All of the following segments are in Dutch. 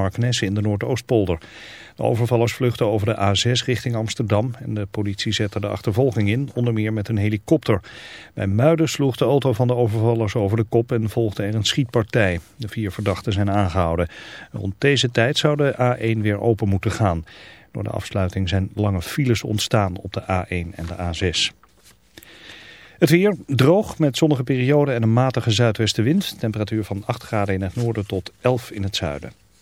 Marknesse in de Noordoostpolder. De overvallers vluchten over de A6 richting Amsterdam en de politie zette de achtervolging in, onder meer met een helikopter. Bij Muiden sloeg de auto van de overvallers over de kop en volgde er een schietpartij. De vier verdachten zijn aangehouden. Rond deze tijd zou de A1 weer open moeten gaan. Door de afsluiting zijn lange files ontstaan op de A1 en de A6. Het weer droog met zonnige perioden en een matige zuidwestenwind. Temperatuur van 8 graden in het noorden tot 11 in het zuiden.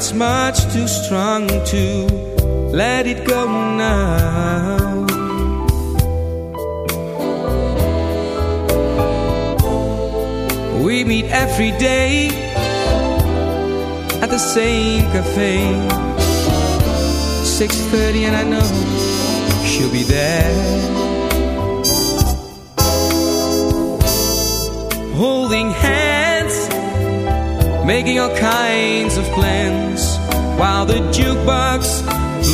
it's much too strong to let it go now. We meet every day at the same cafe. 6:30 and I know she'll be there. Holding hands, making all kinds of plans while the jukebox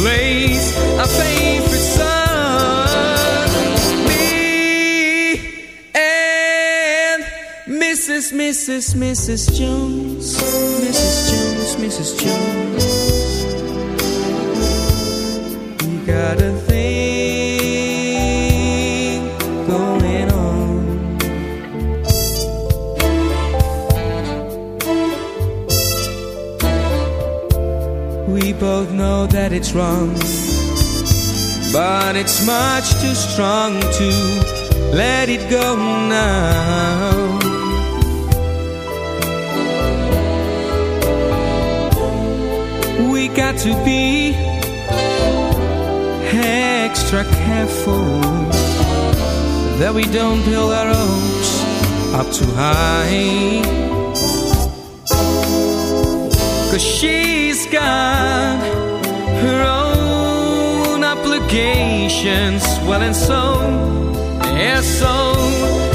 plays our favorite song. Me and Mrs. Mrs. Mrs. Jones, Mrs. Jones, Mrs. Jones. We got a Both know that it's wrong, but it's much too strong to let it go now. We got to be extra careful that we don't build our hopes up too high. Cause she's got her own obligations, well, and so, yeah, so,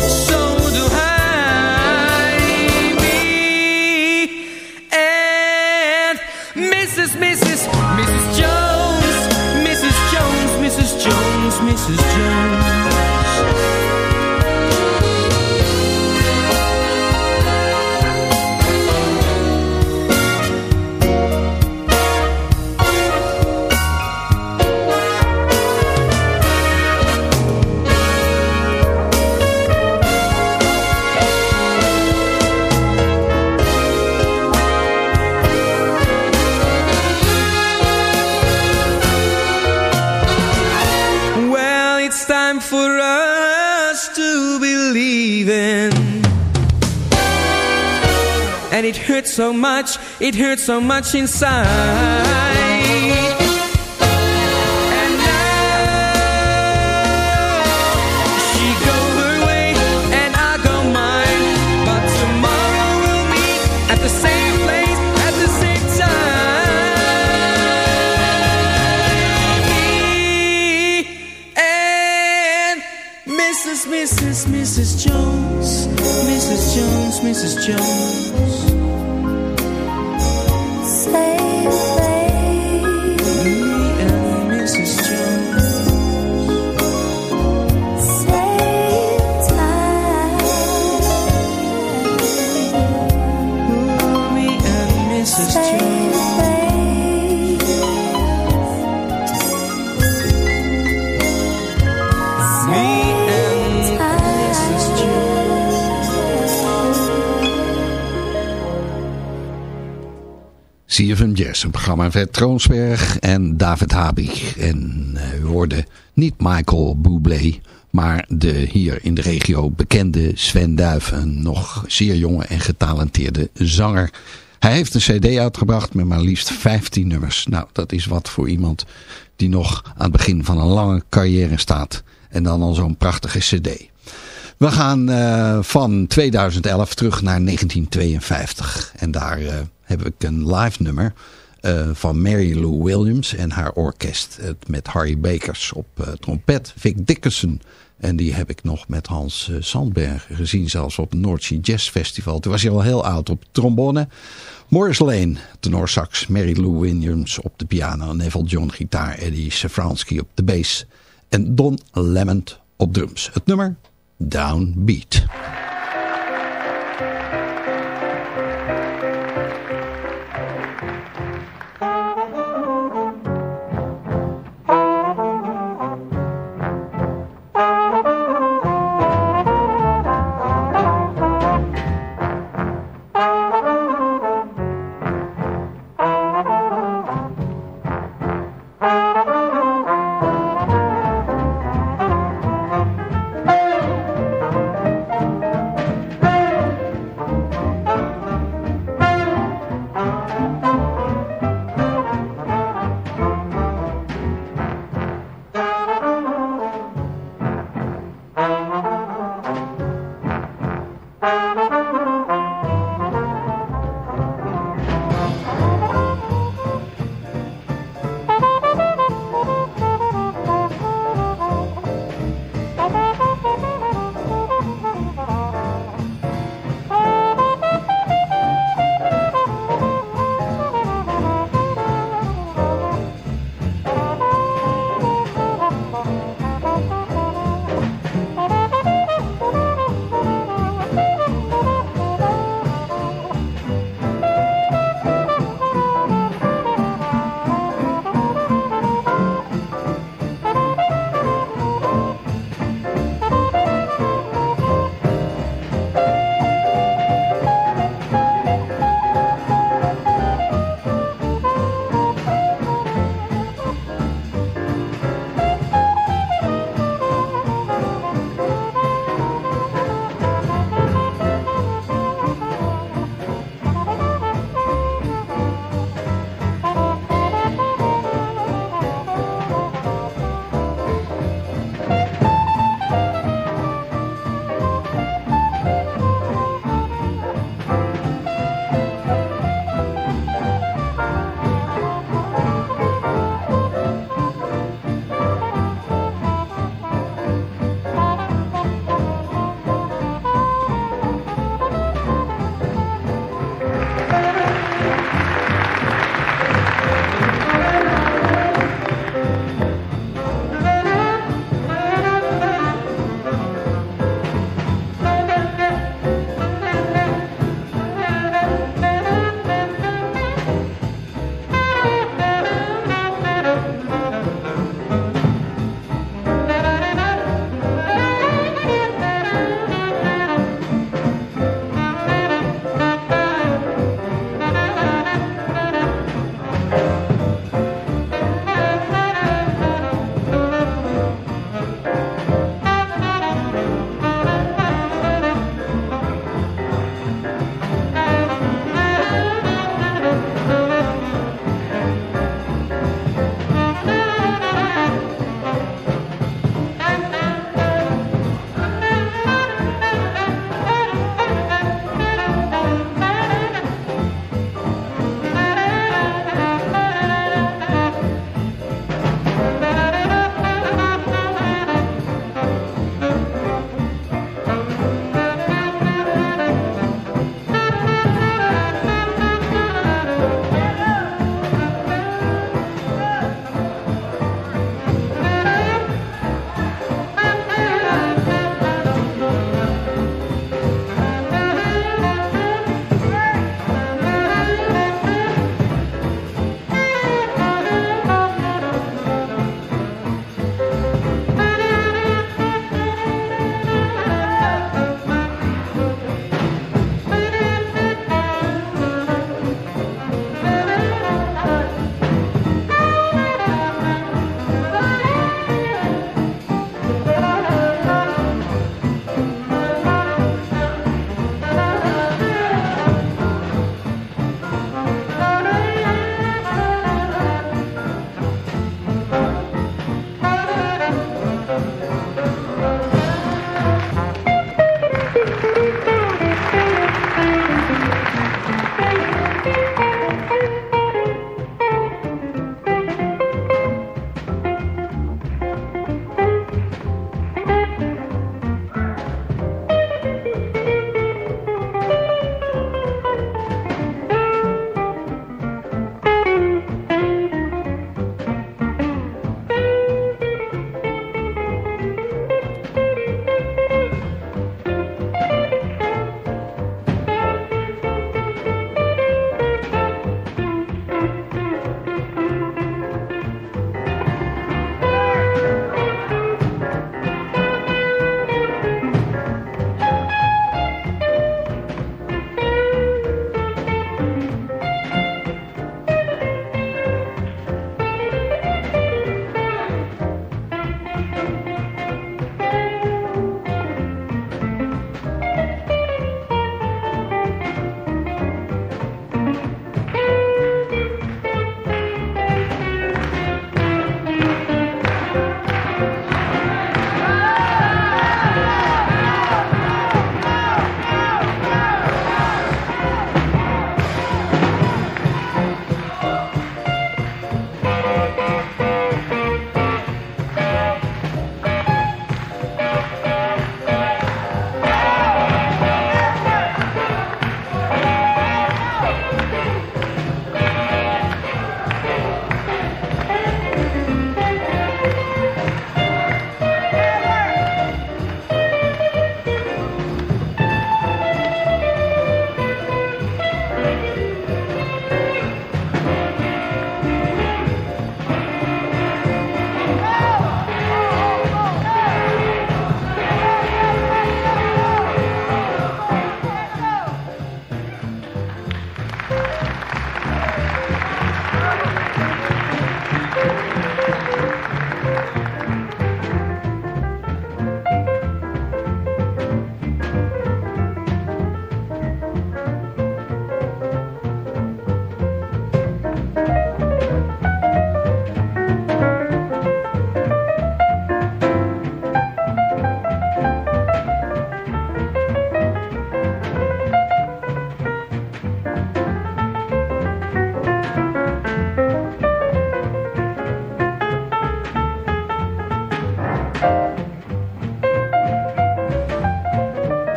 so much, it hurts so much inside And now she go her way and I go mine But tomorrow we'll meet at the same place at the same time Mrs Mrs. Mrs. Jones, Mrs. Jones, Mrs. Jones. Een programma met Troonsberg en David Habig. En uh, we hoorden niet Michael Bublé, maar de hier in de regio bekende Sven Duif. Nog zeer jonge en getalenteerde zanger. Hij heeft een cd uitgebracht met maar liefst 15 nummers. Nou, dat is wat voor iemand die nog aan het begin van een lange carrière staat. En dan al zo'n prachtige cd. We gaan uh, van 2011 terug naar 1952. En daar... Uh, heb ik een live nummer uh, van Mary Lou Williams en haar orkest. met Harry Bakers op uh, trompet, Vic Dickinson. En die heb ik nog met Hans uh, Sandberg gezien, zelfs op het North Jazz Festival. Toen was hij al heel oud op trombone. Morris Lane, sax, Mary Lou Williams op de piano, Neville John gitaar, Eddie Safransky op de bass en Don Lemond op drums. Het nummer Downbeat.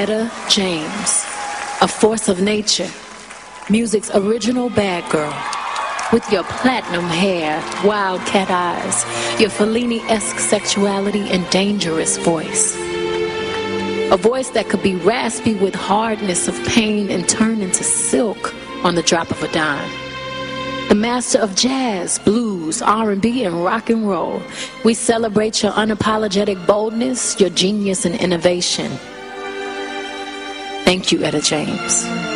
Etta James, a force of nature, music's original bad girl. With your platinum hair, wildcat eyes, your Fellini-esque sexuality and dangerous voice. A voice that could be raspy with hardness of pain and turn into silk on the drop of a dime. The master of jazz, blues, R&B, and rock and roll. We celebrate your unapologetic boldness, your genius and innovation. Thank you, Etta James.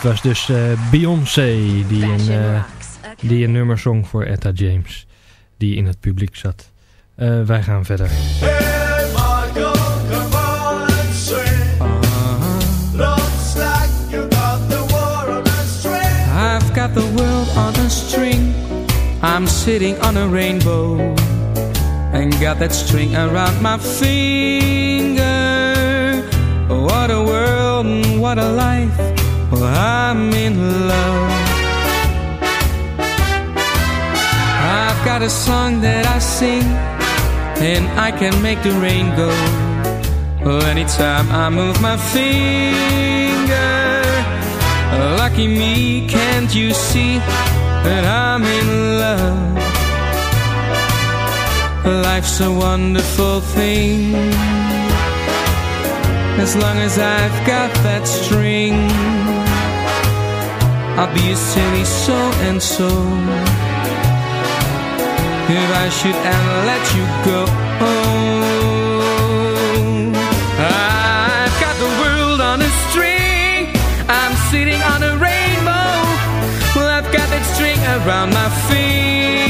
Dit was dus eh, Beyoncé die een, eh, die een nummer zong voor Etta James. Die in het publiek zat. Eh, wij gaan verder. I've got the world on a string. I'm sitting on a rainbow. And got that string around my finger. What a world and what a life. I'm in love. I've got a song that I sing. And I can make the rain go. Anytime I move my finger. Lucky me, can't you see that I'm in love? Life's a wonderful thing. As long as I've got that string, I'll be a silly so and so. If I should ever let you go, I've got the world on a string. I'm sitting on a rainbow. Well, I've got that string around my finger.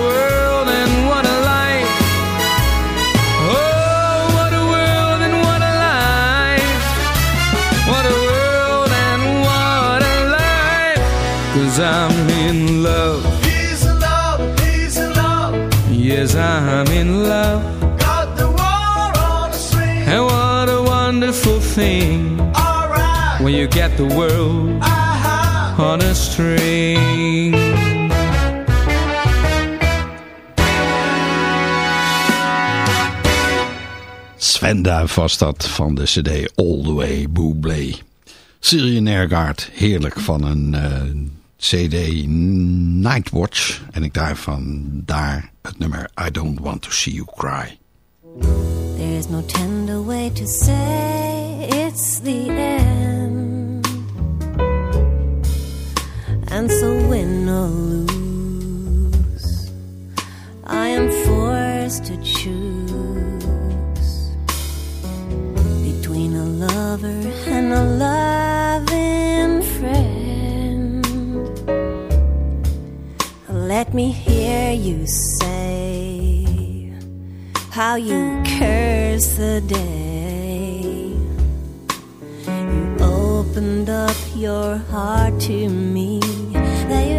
thing Alright, when you get the world aha. on a string. Sven Duif was dat van de cd All The Way Bublé. Sirian Nergaard, heerlijk van een eh, cd Nightwatch. En ik daarvan daar het nummer I Don't Want To See You Cry. There's no tender way to say it's the end. And so win or lose, I am forced to choose between a lover and a loving friend. Let me hear you say how you curse the day opened up your heart to me. That you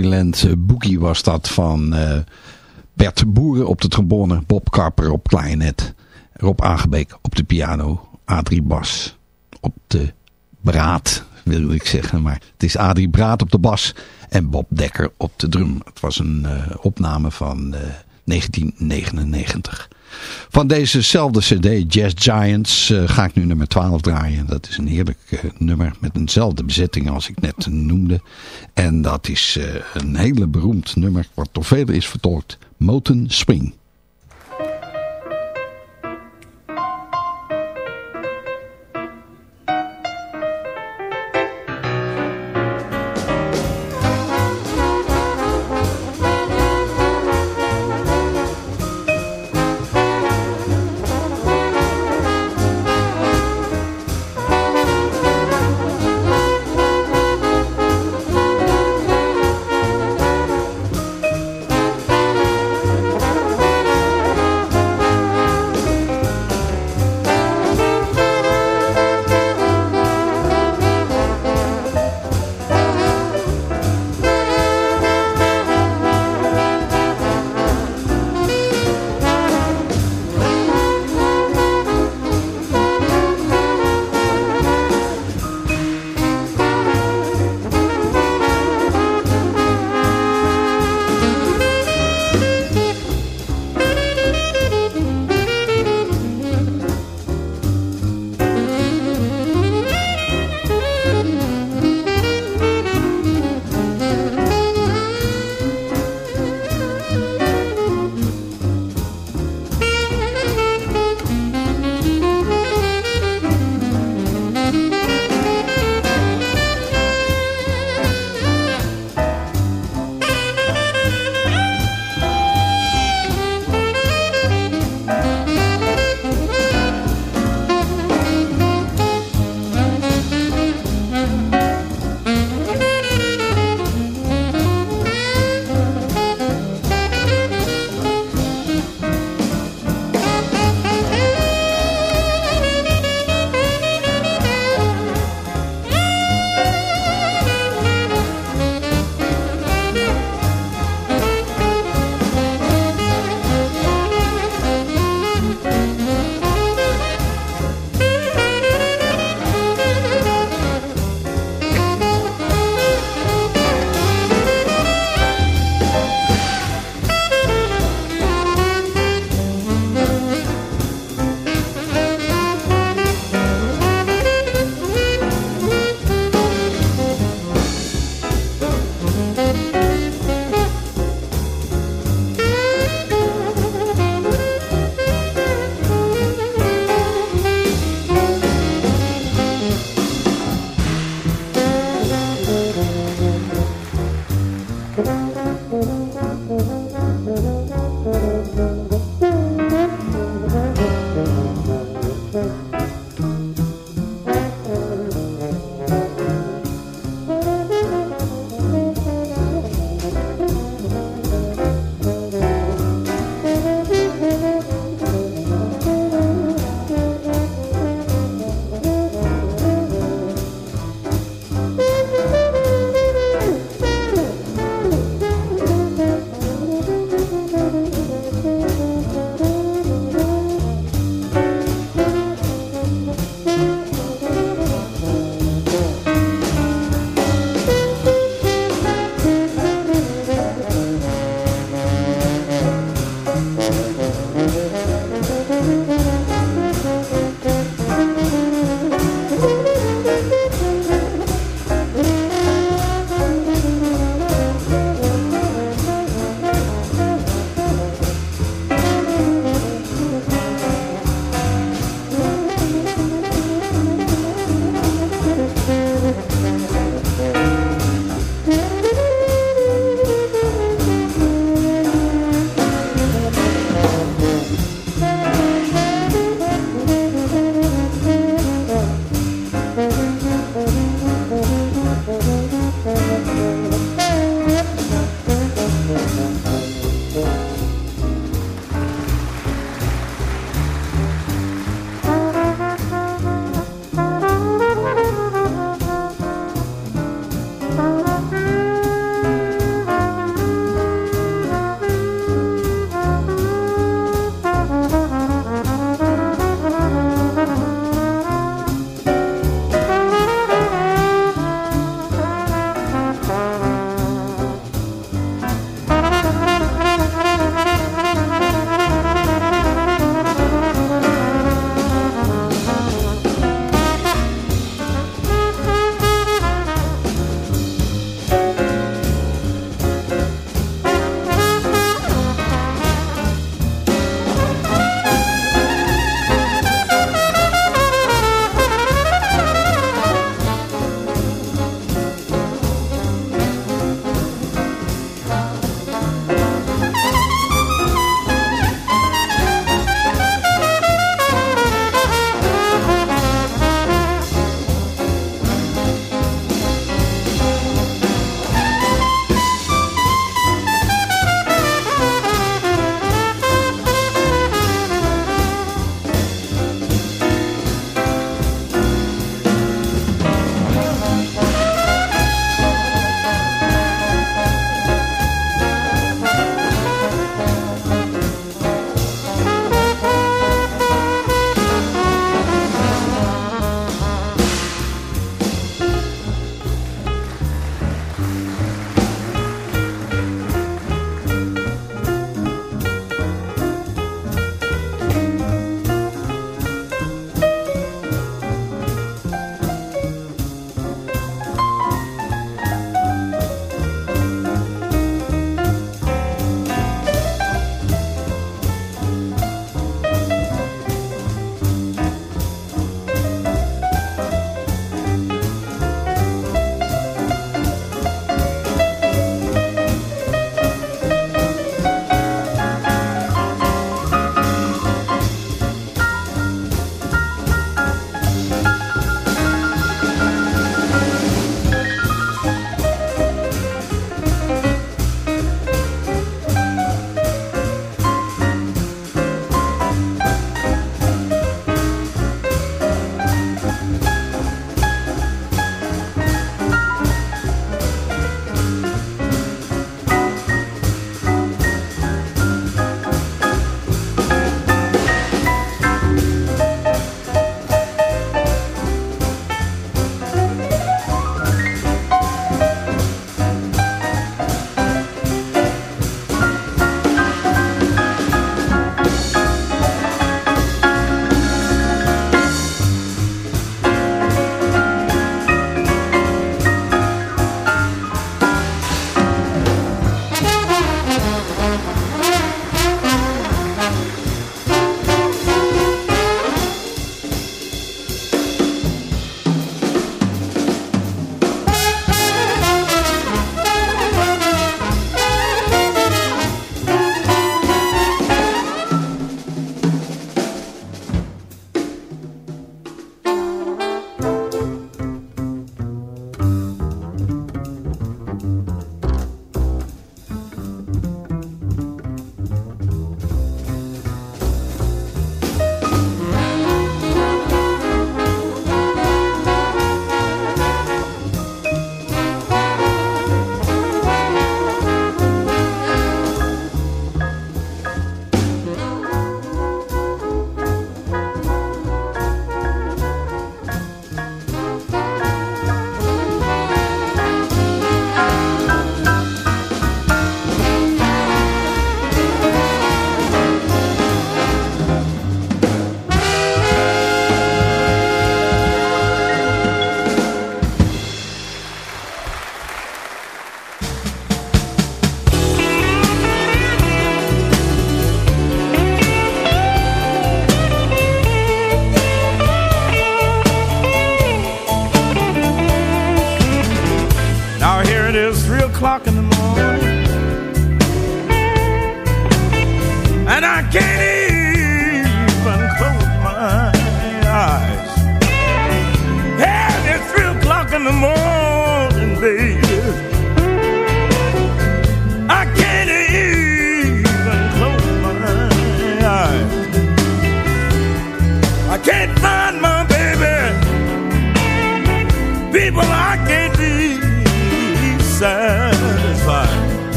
Dixieland eh, Boogie was dat van eh, Bert Boeren op de trombone, Bob Karper op klarinet, Rob Aangebeek op de piano, Adrie Bas op de braad, wil ik zeggen. Maar het is Adrie Braat op de bas en Bob Dekker op de drum. Het was een eh, opname van eh, 1999. Van dezezelfde cd, Jazz Giants, eh, ga ik nu nummer 12 draaien. Dat is een heerlijk eh, nummer met eenzelfde bezetting als ik net noemde. En dat is eh, een hele beroemd nummer, wat door velen is vertolkt. Moten Swing.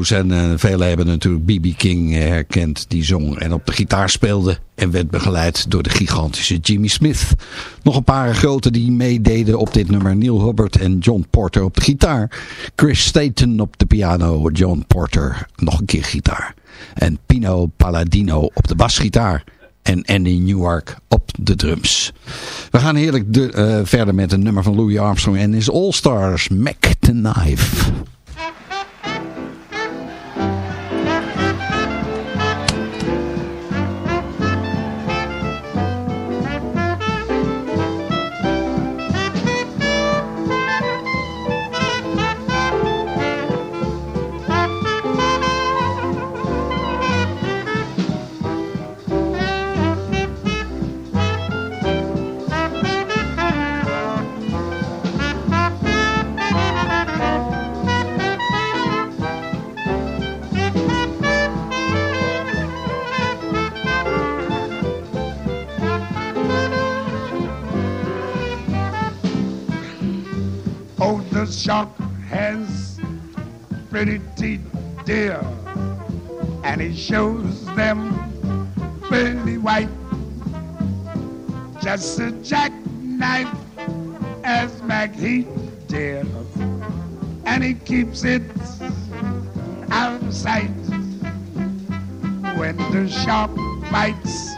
Blues. En eh, velen hebben natuurlijk B.B. King eh, herkend die zong en op de gitaar speelde. En werd begeleid door de gigantische Jimmy Smith. Nog een paar grote die meededen op dit nummer. Neil Hubbard en John Porter op de gitaar. Chris Staten op de piano. John Porter nog een keer gitaar. En Pino Palladino op de basgitaar. En Andy Newark op de drums. We gaan heerlijk eh, verder met een nummer van Louis Armstrong en his All Stars, Mac the Knife. The shark has pretty teeth, dear, and he shows them pearly white. Just a jackknife as McHeath dear, and he keeps it out of sight. When the shark bites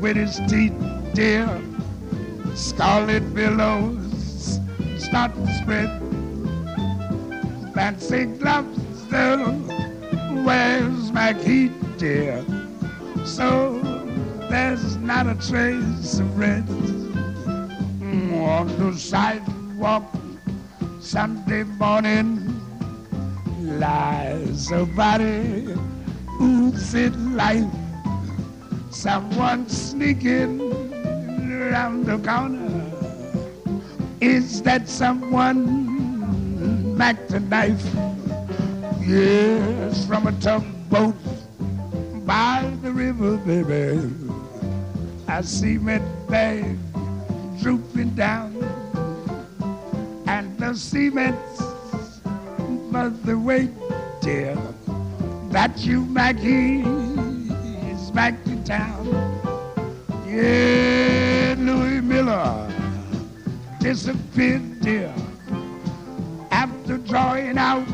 with his teeth, dear, scarlet billows start to spread. Fancy gloves, though, where's McHeath, dear? So there's not a trace of red on the sidewalk Sunday morning lies a body oozing life. Someone sneaking around the corner. Is that someone back to knife? Yes, from a tugboat by the river, baby. I see my bag drooping down, and the cement's but the weight, dear, that you Maggie is back in town. Yeah, Louis Miller disappeared, dear, drawing out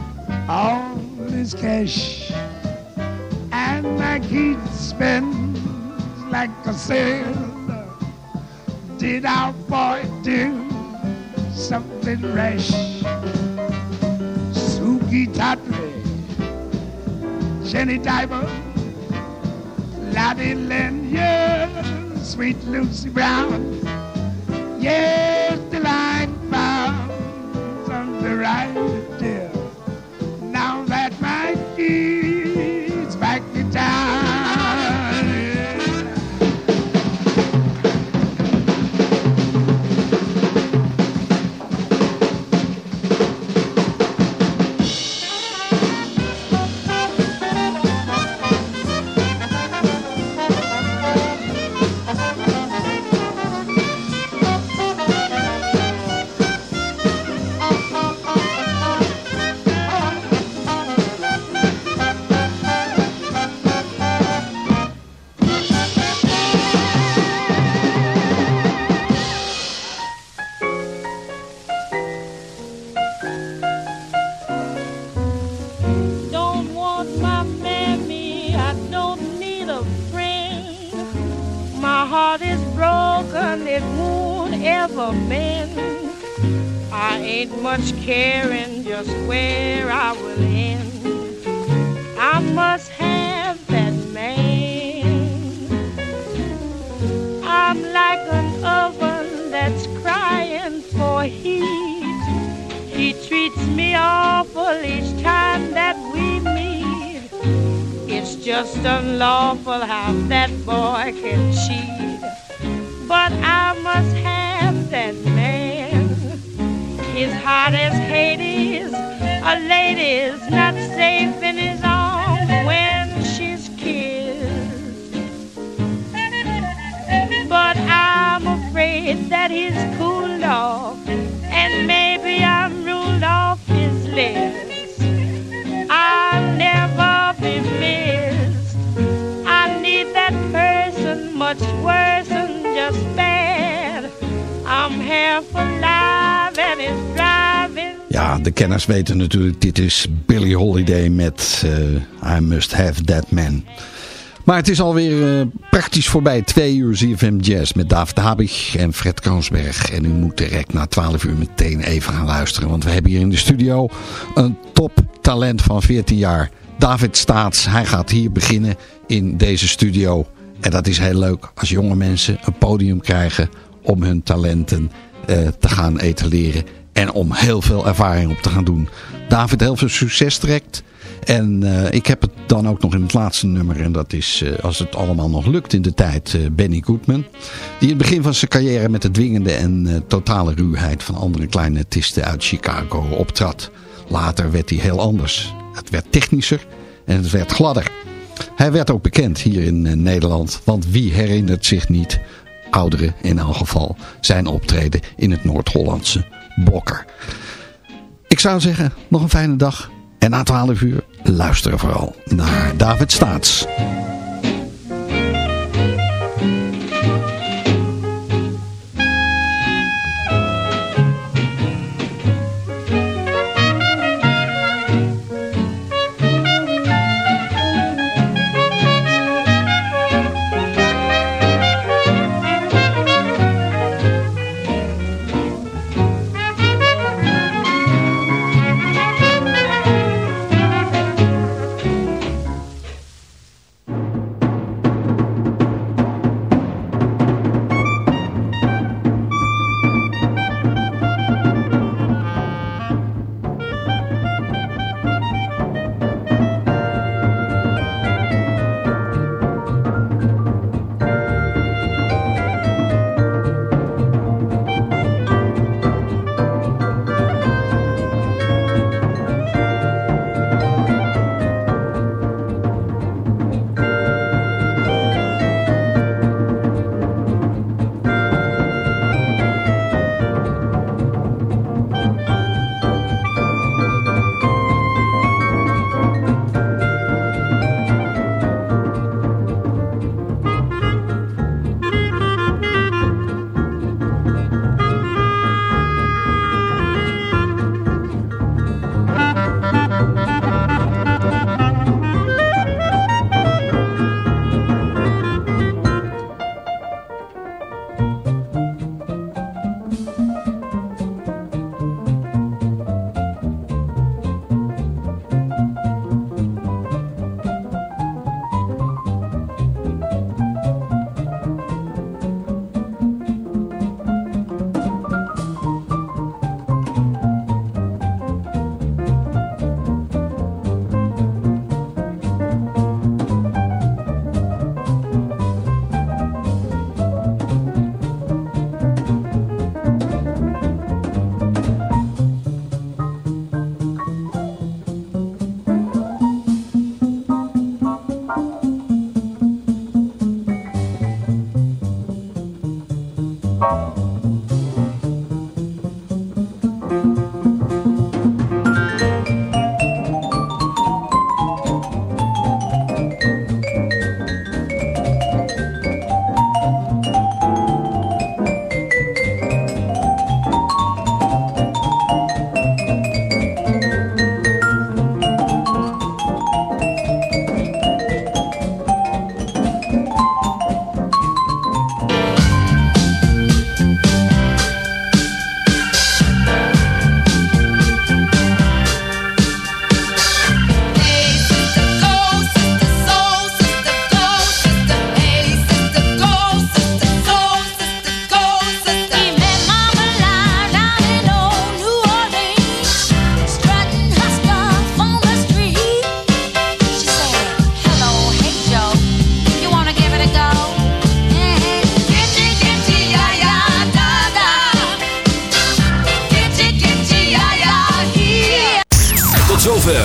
all his cash. And Maggie spends like a sailor. Did our boy do something rash? Suki Tatre, Jenny Diver, Lottie Lynn, yeah, sweet Lucy Brown. Yes, right, ain't much caring just where I will end. I must have that man. I'm like an oven that's crying for heat. He treats me awful each time that we meet. It's just unlawful how that boy can cheat. But I must His hot as Hades, a lady's not safe de kenners weten natuurlijk, dit is Billie Holiday met eh, I Must Have That Man. Maar het is alweer eh, praktisch voorbij. Twee uur ZFM Jazz met David Habig en Fred Kroonsberg. En u moet direct na 12 uur meteen even gaan luisteren. Want we hebben hier in de studio een toptalent van 14 jaar. David Staats. Hij gaat hier beginnen in deze studio. En dat is heel leuk als jonge mensen een podium krijgen om hun talenten eh, te gaan etaleren. En om heel veel ervaring op te gaan doen. David, heel veel succes trekt. En eh, ik heb het dan ook nog in het laatste nummer. En dat is, eh, als het allemaal nog lukt in de tijd, eh, Benny Goodman. Die in het begin van zijn carrière met de dwingende en totale ruwheid van andere kleine artiesten uit Chicago optrad. Later werd hij heel anders. Het werd technischer en het werd gladder. Hij werd ook bekend hier in Nederland. Want wie herinnert zich niet, ouderen in elk geval, zijn optreden in het Noord-Hollandse Bokker. zou zeggen, nog een fijne dag. En na 12 uur luisteren vooral naar David Staats.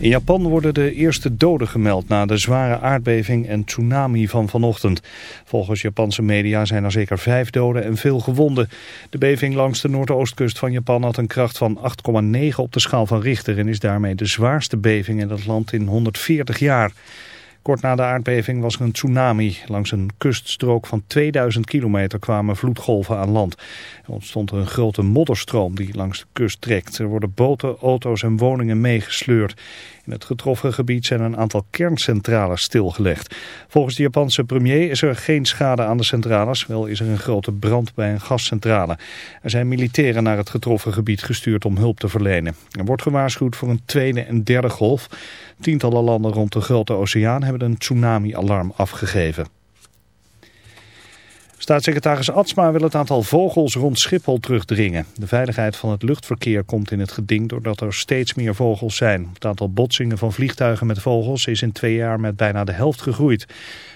In Japan worden de eerste doden gemeld na de zware aardbeving en tsunami van vanochtend. Volgens Japanse media zijn er zeker vijf doden en veel gewonden. De beving langs de noordoostkust van Japan had een kracht van 8,9 op de schaal van Richter... en is daarmee de zwaarste beving in het land in 140 jaar. Kort na de aardbeving was er een tsunami. Langs een kuststrook van 2000 kilometer kwamen vloedgolven aan land. Er ontstond een grote modderstroom die langs de kust trekt. Er worden boten, auto's en woningen meegesleurd. In het getroffen gebied zijn een aantal kerncentrales stilgelegd. Volgens de Japanse premier is er geen schade aan de centrales. Wel is er een grote brand bij een gascentrale. Er zijn militairen naar het getroffen gebied gestuurd om hulp te verlenen. Er wordt gewaarschuwd voor een tweede en derde golf. Tientallen landen rond de Grote Oceaan hebben een tsunami-alarm afgegeven. Staatssecretaris Atsma wil het aantal vogels rond Schiphol terugdringen. De veiligheid van het luchtverkeer komt in het geding doordat er steeds meer vogels zijn. Het aantal botsingen van vliegtuigen met vogels is in twee jaar met bijna de helft gegroeid.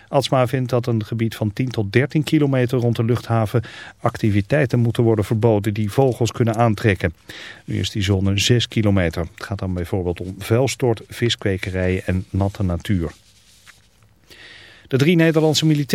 Atsma vindt dat een gebied van 10 tot 13 kilometer rond de luchthaven activiteiten moeten worden verboden die vogels kunnen aantrekken. Nu is die zone 6 kilometer. Het gaat dan bijvoorbeeld om vuilstort, viskwekerijen en natte natuur. De drie Nederlandse militairen